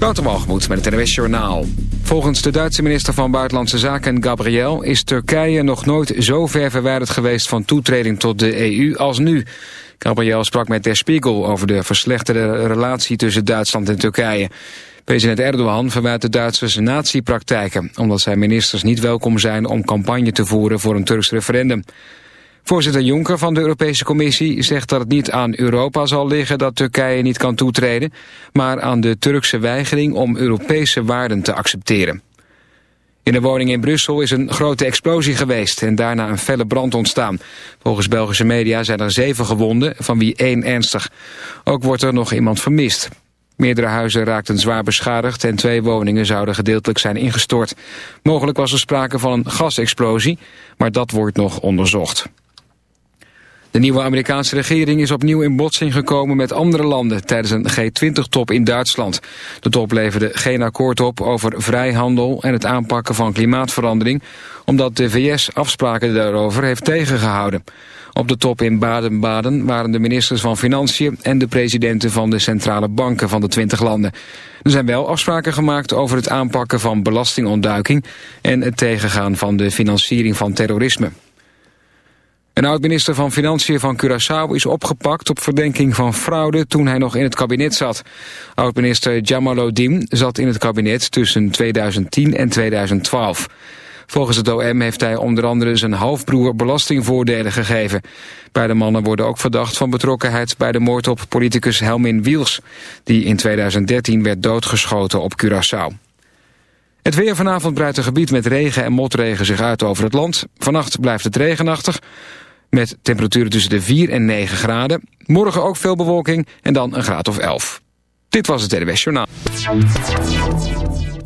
Wouter met het NWS Journaal. Volgens de Duitse minister van Buitenlandse Zaken Gabriel... is Turkije nog nooit zo ver verwijderd geweest van toetreding tot de EU als nu. Gabriel sprak met Der Spiegel over de verslechterde relatie tussen Duitsland en Turkije. President Erdogan verwijt de Duitsers natiepraktijken... omdat zijn ministers niet welkom zijn om campagne te voeren voor een Turks referendum. Voorzitter Juncker van de Europese Commissie zegt dat het niet aan Europa zal liggen dat Turkije niet kan toetreden, maar aan de Turkse weigering om Europese waarden te accepteren. In een woning in Brussel is een grote explosie geweest en daarna een felle brand ontstaan. Volgens Belgische media zijn er zeven gewonden, van wie één ernstig. Ook wordt er nog iemand vermist. Meerdere huizen raakten zwaar beschadigd en twee woningen zouden gedeeltelijk zijn ingestort. Mogelijk was er sprake van een gasexplosie, maar dat wordt nog onderzocht. De nieuwe Amerikaanse regering is opnieuw in botsing gekomen met andere landen tijdens een G20-top in Duitsland. De top leverde geen akkoord op over vrijhandel en het aanpakken van klimaatverandering, omdat de VS afspraken daarover heeft tegengehouden. Op de top in Baden-Baden waren de ministers van Financiën en de presidenten van de centrale banken van de 20 landen. Er zijn wel afspraken gemaakt over het aanpakken van belastingontduiking en het tegengaan van de financiering van terrorisme. Een oud-minister van Financiën van Curaçao is opgepakt op verdenking van fraude toen hij nog in het kabinet zat. Oud-minister Jamalodin zat in het kabinet tussen 2010 en 2012. Volgens het OM heeft hij onder andere zijn halfbroer belastingvoordelen gegeven. Beide mannen worden ook verdacht van betrokkenheid bij de moord op politicus Helmin Wiels, die in 2013 werd doodgeschoten op Curaçao. Het weer vanavond breidt een gebied met regen en motregen zich uit over het land. Vannacht blijft het regenachtig. Met temperaturen tussen de 4 en 9 graden. Morgen ook veel bewolking en dan een graad of 11. Dit was het NWS Journaal.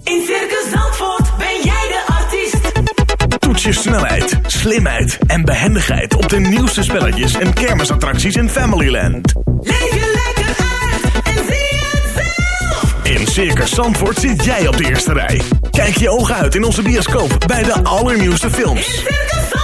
In Circus Zandvoort ben jij de artiest. Toets je snelheid, slimheid en behendigheid op de nieuwste spelletjes en kermisattracties in Familyland. Leef je lekker uit en zie het zelf. In Circus Zandvoort zit jij op de eerste rij. Kijk je ogen uit in onze bioscoop bij de allernieuwste films. In Circus Zandvoort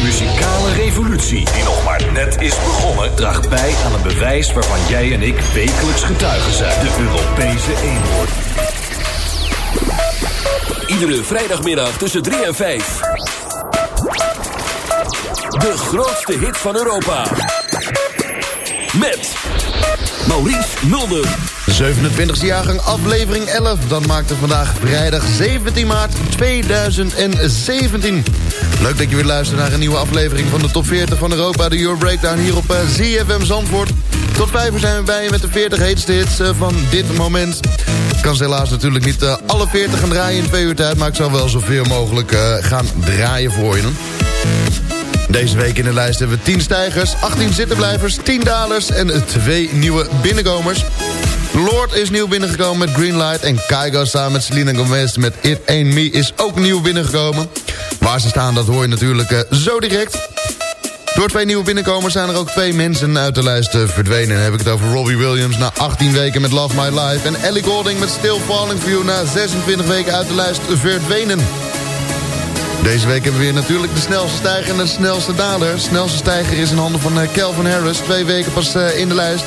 De muzikale revolutie, die nog maar net is begonnen, draagt bij aan een bewijs waarvan jij en ik wekelijks getuigen zijn. De Europese eenhoorn. Iedere vrijdagmiddag tussen 3 en 5. De grootste hit van Europa. Met Maurice Mulder. 27e jaargang, aflevering 11. Dat maakte vandaag vrijdag 17 maart 2017. Leuk dat je weer luistert naar een nieuwe aflevering van de Top 40 van Europa. De Euro Breakdown hier op uh, ZFM Zandvoort. Tot 5 uur zijn we bij je met de 40 heetste hits uh, van dit moment. Ik kan ze helaas natuurlijk niet uh, alle 40 gaan draaien in twee uur tijd... maar ik zal wel zoveel mogelijk gaan draaien voor je. Deze week in de lijst hebben we 10 stijgers, 18 zittenblijvers, 10 dalers en 2 nieuwe binnenkomers. Lord is nieuw binnengekomen met Greenlight en Kaigo samen met Selena Gomez met It Ain't Me is ook nieuw binnengekomen. Waar ze staan, dat hoor je natuurlijk uh, zo direct. Door twee nieuwe binnenkomers zijn er ook twee mensen uit de lijst uh, verdwenen. Dan heb ik het over Robbie Williams na 18 weken met Love My Life... en Ellie Golding met Still Falling For You na 26 weken uit de lijst verdwenen. Deze week hebben we weer natuurlijk de snelste stijger en de snelste daler. De snelste stijger is in handen van uh, Calvin Harris. Twee weken pas in de lijst.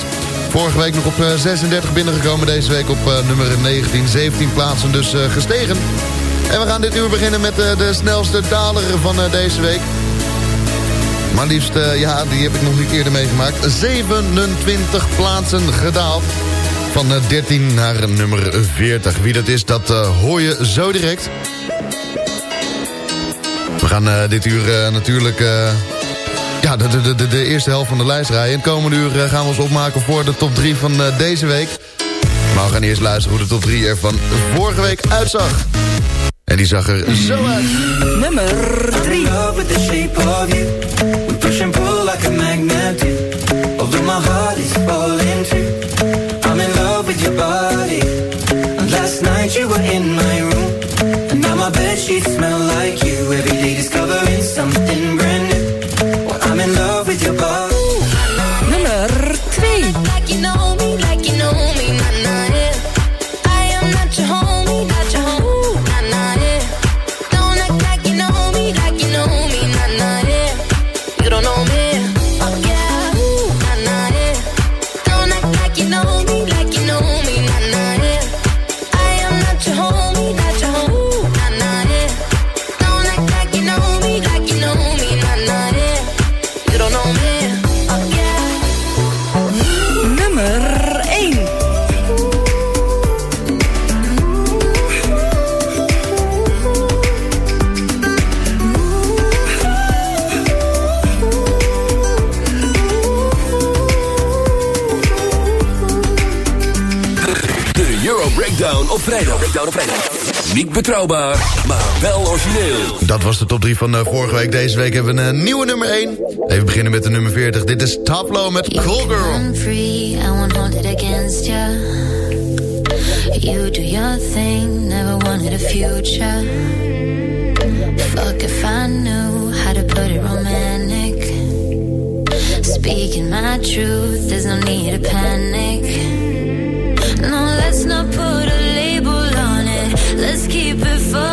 Vorige week nog op uh, 36 binnengekomen. Deze week op nummer 19. 17 plaatsen dus gestegen. En we gaan dit uur beginnen met de snelste daler van deze week. Maar liefst, ja, die heb ik nog niet eerder meegemaakt. 27 plaatsen gedaald. Van 13 naar nummer 40. Wie dat is, dat hoor je zo direct. We gaan dit uur natuurlijk ja, de, de, de, de, eerste helft van de lijst rijden. En komende uur gaan we ons opmaken voor de top 3 van deze week. Maar we gaan eerst luisteren hoe de top 3 er van vorige week uitzag. En die zag er zo uit. Nummer 3. the shape of you. We push and pull like a magnet. Although my heart is falling too. I'm in love with your body. And last night you were in my room. And now my bed sheets smell like you. Every day discovering something betrouwbaar, maar wel origineel. Dat was de top 3 van uh, vorige week. Deze week hebben we een uh, nieuwe nummer 1. Even beginnen met de nummer 40. Dit is Top Low met Cool Girl. I'm free, I won't hold it against you. You do your thing, never wanted a future. Fuck if I knew how to put it romantic. Speaking my truth, there's no need to panic. No, let's not put keep it fun.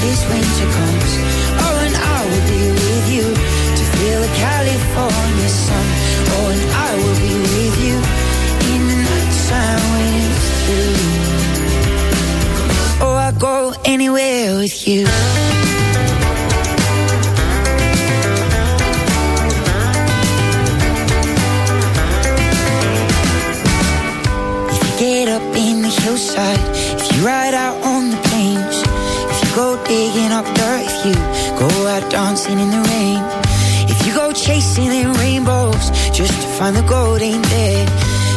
this winter comes. Oh, and I will be with you to feel the California sun. Oh, and I will be with you in the nighttime when it's blue. Oh, I'll go anywhere with you. dancing in the rain. If you go chasing in rainbows just to find the gold ain't there,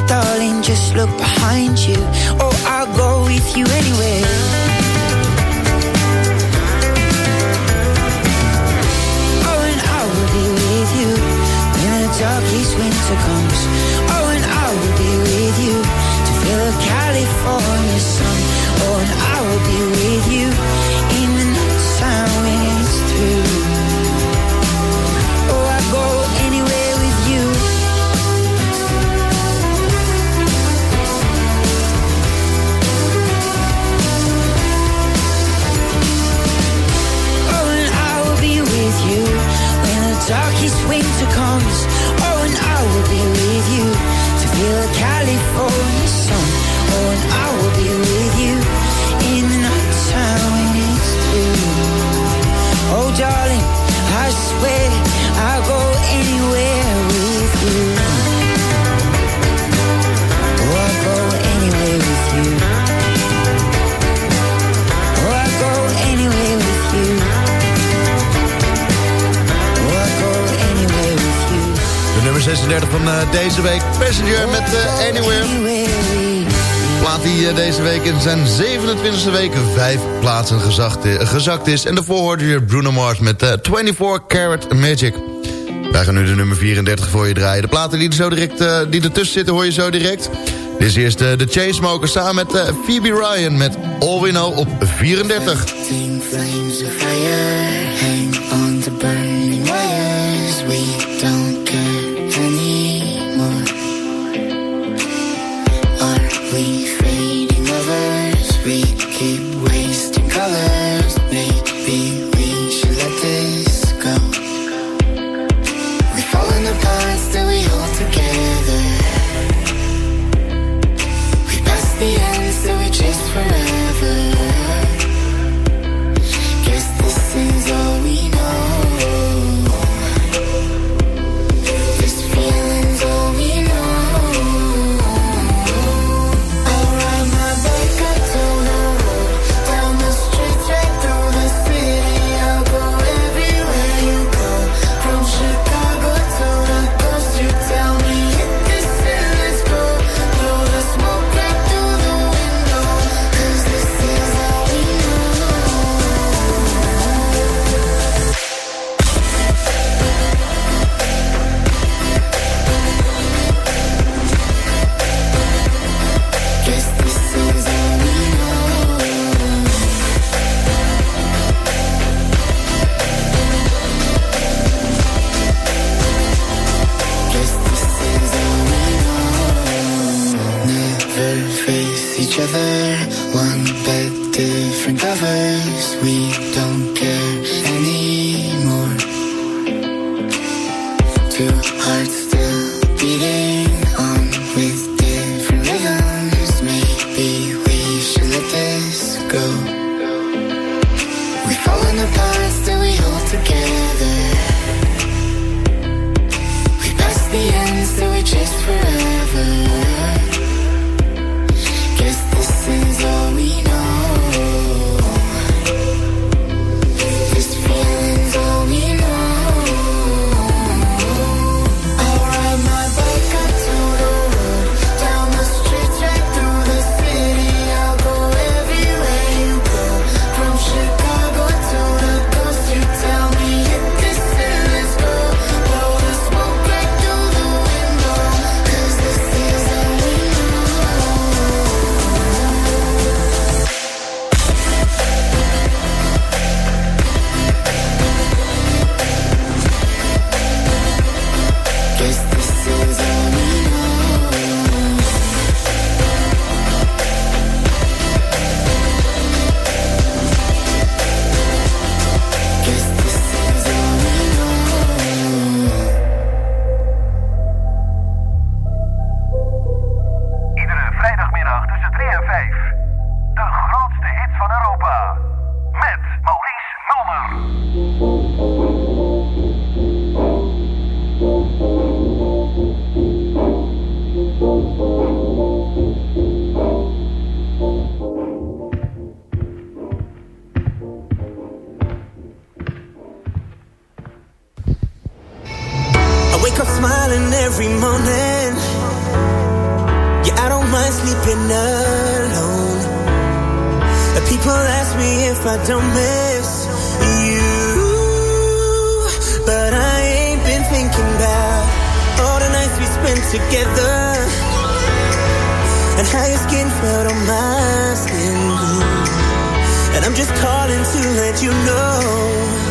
darling, just look behind you. or I'll go with you anywhere. Oh, and I will be with you when the darkest winter comes. nummer 36 van eh, deze week. Passenger met eh, Anywhere. Plaat die eh, deze week in zijn 27e week vijf plaatsen gezakt, is. En daarvoor hoorde je Bruno Mars met 24 Karat Magic. Wij gaan nu de nummer 34 voor je draaien. De platen die, zo direct, die ertussen zitten hoor je zo direct. Dit is eerst de Chainsmokers samen met Phoebe Ryan met All We Know op 34. different covers. We don't care. wake up smiling every morning. Yeah, I don't mind sleeping alone. People ask me if I don't miss you, but I ain't been thinking about all the nights we spent together and how your skin felt on my skin. And I'm just calling to let you know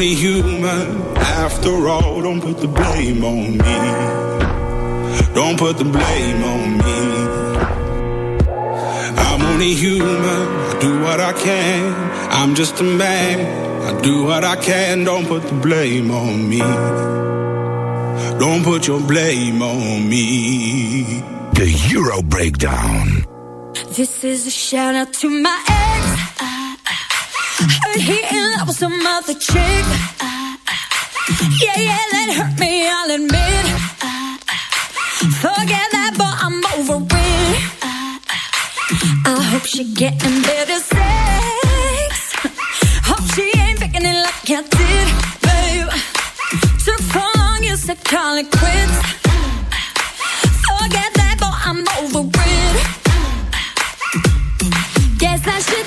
Only human after all. Don't put the blame on me. Don't put the blame on me. I'm only human. I do what I can. I'm just a man. I do what I can. Don't put the blame on me. Don't put your blame on me. The Euro Breakdown. This is a shout out to my ex. Heard he in love with some other chick. Yeah, yeah, that hurt me, I'll admit. Forget that, but I'm over it. I hope she getting better sex. Hope she ain't picking it like I did, babe. Took so long, you said call it quits. Forget that, but I'm over it. Guess I should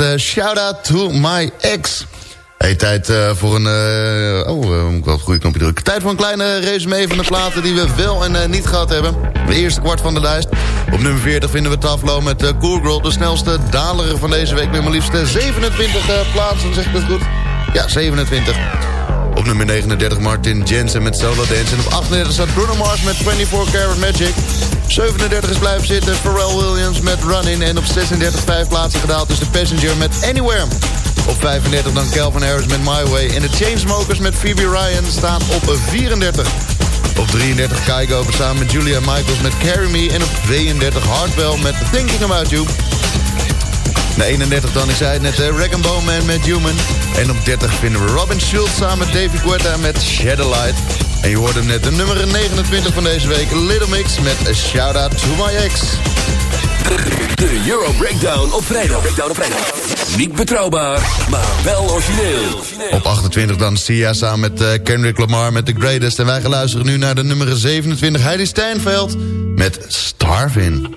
uh, Shout Out To My Ex. Hey, tijd uh, voor een... Uh, oh, uh, moet ik wel goede drukken. Tijd voor een kleine resume van de platen die we wel en niet gehad hebben. De eerste kwart van de lijst. Op nummer 40 vinden we Taflo met Cool Girl. De snelste daler van deze week met maar liefst 27 plaatsen. Zeg ik dat goed? Ja, 27. Op nummer 39 Martin Jensen met Solo Dance. En op 38 staat Bruno Mars met 24 Karat Magic. 37 is blijven zitten Pharrell Williams met Running. En op 36 vijf plaatsen gedaald is The Passenger met Anywhere. Op 35 dan Calvin Harris met My Way. En de Chainsmokers met Phoebe Ryan staan op 34. Op 33 Kygo samen met Julia Michaels met Carry Me. En op 32 Hardwell met Thinking About You. Na 31 dan, ik zei het net, Rag Bone Man met Human. En op 30 vinden we Robin Schultz samen met David Guetta met Shadowlight. En je hoorde hem net, de nummer 29 van deze week, Little Mix met A Shout Out To My Ex. De Euro Breakdown op vrijdag. Breakdown op vrijdag. Niet betrouwbaar, maar wel origineel. Op 28 dan Sia samen met uh, Kendrick Lamar met The Greatest. En wij gaan luisteren nu naar de nummer 27, Heidi Steinfeld met Starvin'.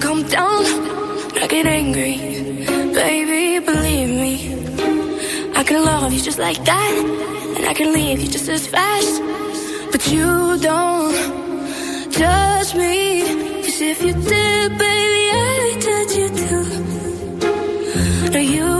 don't come down. I get angry. Baby, believe me. I can love you just like that. And I can leave you just as fast. But you don't judge me. Cause if you did, baby, I would judge you too. You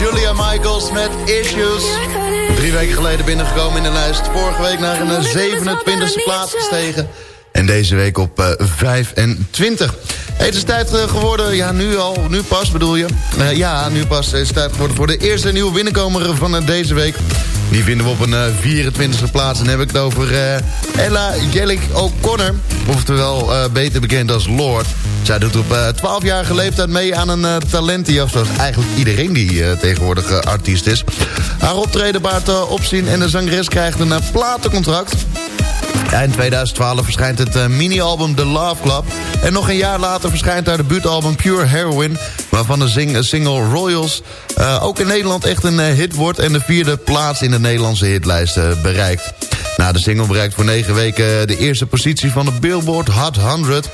Julia Michaels met Issues. Drie weken geleden binnengekomen in de lijst. Vorige week naar een 27e plaats gestegen. En deze week op eh, uh, 25. Het is tijd eh, geworden, ja nu al, nu pas bedoel je. Eh, ja, nu pas is het tijd geworden voor de eerste nieuwe binnenkomer van deze week. Die vinden we op een eh, 24e plaats. En dan heb ik het over eh, Ella Jellic O'Connor. Oftewel eh, beter bekend als Lord. Zij doet op eh 12-jarige leeftijd mee aan een talentenjacht... zoals eigenlijk iedereen die eh, tegenwoordig eh, artiest is. Haar optreden baart eh, opzien en de zangeres krijgt een eh, platencontract. Eind 2012 verschijnt het eh, mini-album The Love Club. En nog een jaar later verschijnt haar debuutalbum Pure Heroin... waarvan de eh, single Royals eh, ook in Nederland echt een hit wordt... en de vierde plaats in de Nederlandse hitlijst bereikt. Na de single bereikt voor negen weken de eerste positie van de Billboard Hot 100.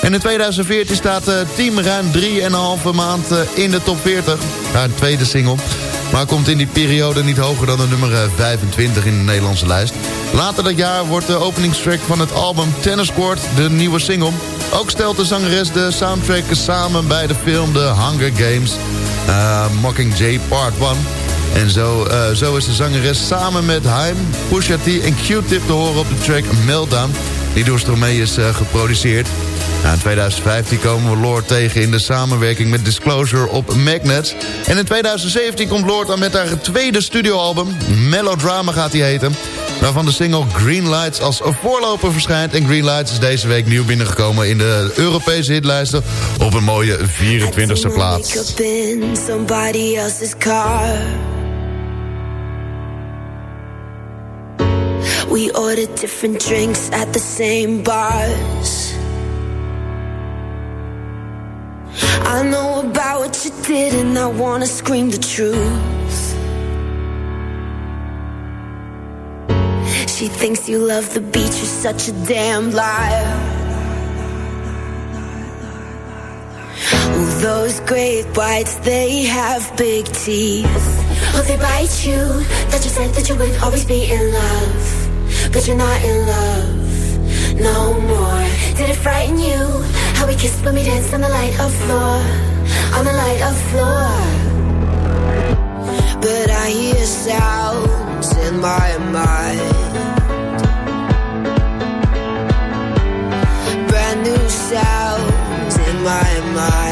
En in 2014 staat team ruim 3,5 maand in de top 40. Haar tweede single. Maar komt in die periode niet hoger dan de nummer eh, 25 in de Nederlandse lijst. Later dat jaar wordt de openingstrack van het album Tennis Court de nieuwe single. Ook stelt de zangeres de soundtrack samen bij de film The Hunger Games. eh, Mockingjay Part 1. En zo, eh, zo is de zangeres samen met Haim, Pusha en Q-Tip te horen op de track Meltdown... die door Stromae is eh, geproduceerd. In 2015 komen we Lord tegen in de samenwerking met Disclosure op Magnet. En in 2017 komt Lord dan met haar tweede studioalbum, Melodrama gaat hij heten... waarvan de single Green Lights als voorloper verschijnt. En Green Lights is deze week nieuw binnengekomen in de Europese hitlijsten... op een mooie 24e plaats. We ordered different drinks at the same bars. I know about what you did, and I wanna scream the truth. She thinks you love the beach, you're such a damn liar. Oh, those great whites, they have big teeth. Oh, they bite you. That you said that you would always be in love. But you're not in love no more. Did it frighten you? How we kissed when we danced on the light of floor. On the light of floor. But I hear sounds in my mind. Brand new sounds in my mind.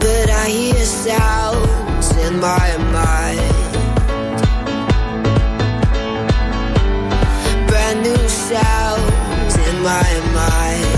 But I hear sounds in my mind. Brand new sounds in my mind.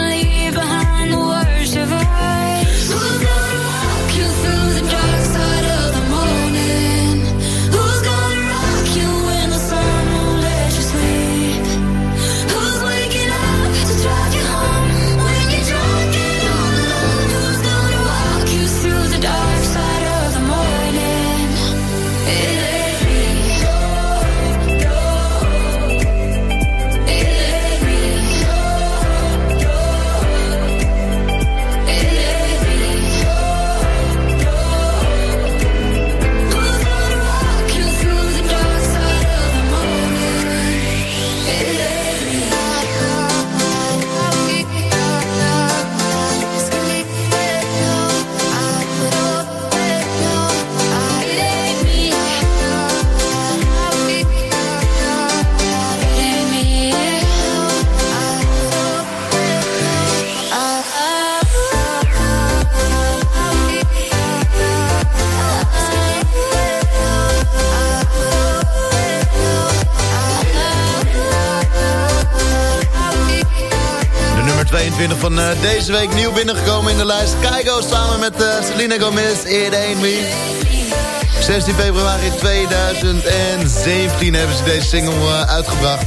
22 van eh, deze week nieuw binnengekomen in de lijst. Keigo samen met eh, Selena Gomez, It Ain't Me. 16 februari 2017 hebben ze deze single eh, uitgebracht.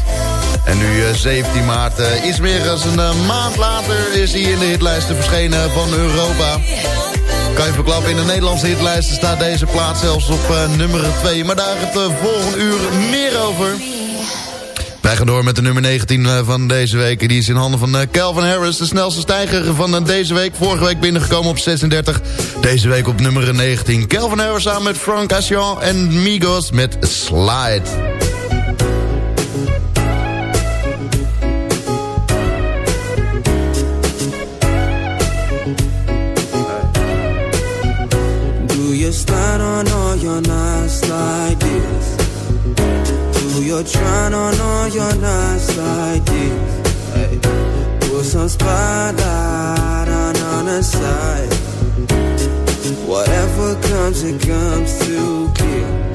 En nu eh, 17 maart, iets meer dan een maand later... is hij in de hitlijsten verschenen van Europa. Kan je verklappen, in de Nederlandse hitlijsten staat deze plaats zelfs op nummer 2. Maar daar het uh, volgende uur meer over. Wij gaan door met de nummer 19 eh, van deze week. Die is in handen van eh, Calvin Harris. De snelste stijger van eh, deze week. Vorige week binnengekomen op 36. Deze week op nummer 19. Calvin Harris samen met Frank Assion en Migos met Slide. Do you try on all your nights like this? Hey. Put some spotlight on on the side. Whatever comes, it comes too clear.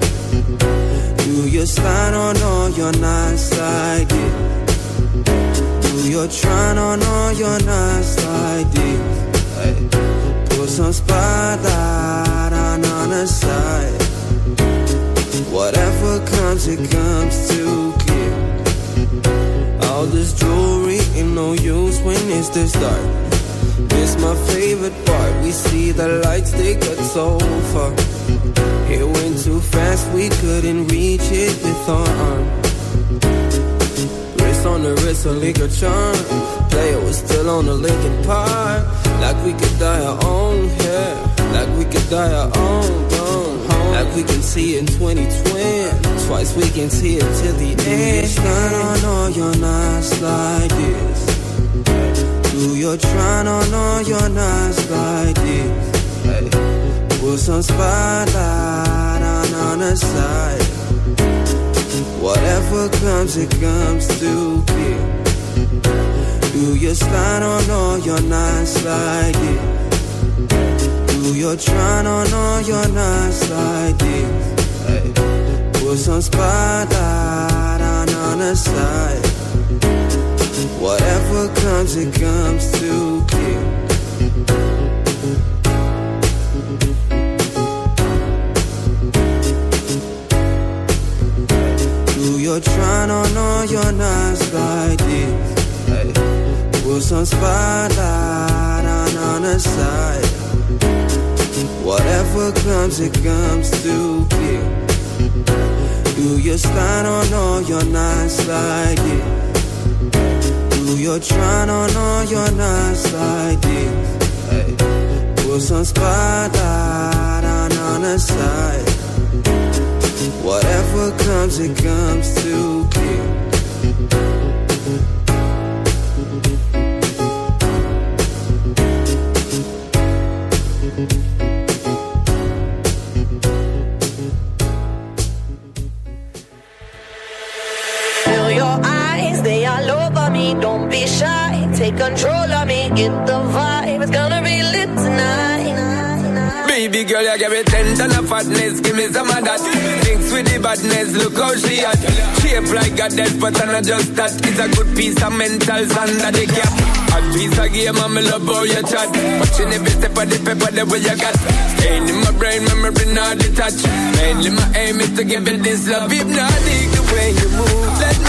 Do you slide on all your nights like this? Do you try on all your nights like this? Hey. Put some spotlight on on the side. Whatever comes, it comes too clear. All this jewelry ain't no use when it's this dark. This my favorite part. We see the lights take us so far. It went too fast, we couldn't reach it with our arm. Wrist on the wrist, a liquor charm. Player was still on the Lincoln Park. Like we could die our own, yeah. Like we could die our own, home. Like we can see it in 2020. Twice we can see it till the end. Slide on all your nights like this. Do your trying on all your nights like this. Hey. Put some spotlight on on the side. Whatever comes, it comes too clear. Do you slide on all your nights like this? Do you trying on all your like this? Hey. Put some spotlight on on the side. Whatever comes, it comes too clear. Do you trying on all your like this? Hey. Put some spotlight on on the side. Whatever comes, it comes to clear. Do you slide on all your nights like it? Do you trying on all your like this? Hey. Put some spotlight on on the side. Whatever comes, it comes too clear. control of me. Get the vibe, it's gonna be lit tonight. Baby girl, you give me ten ton of fatness, give me some of that. Thinks with the badness, look how she at. Shape like a dead, but I'm not just that. It's a good piece of mental sand that they cap. A piece of game, I'm in love with your chat. Watching every step of the paper, the way you got. Staying in my brain, memory not detached. Mainly my aim is to give it this love, If hypnotic the way you move. Let me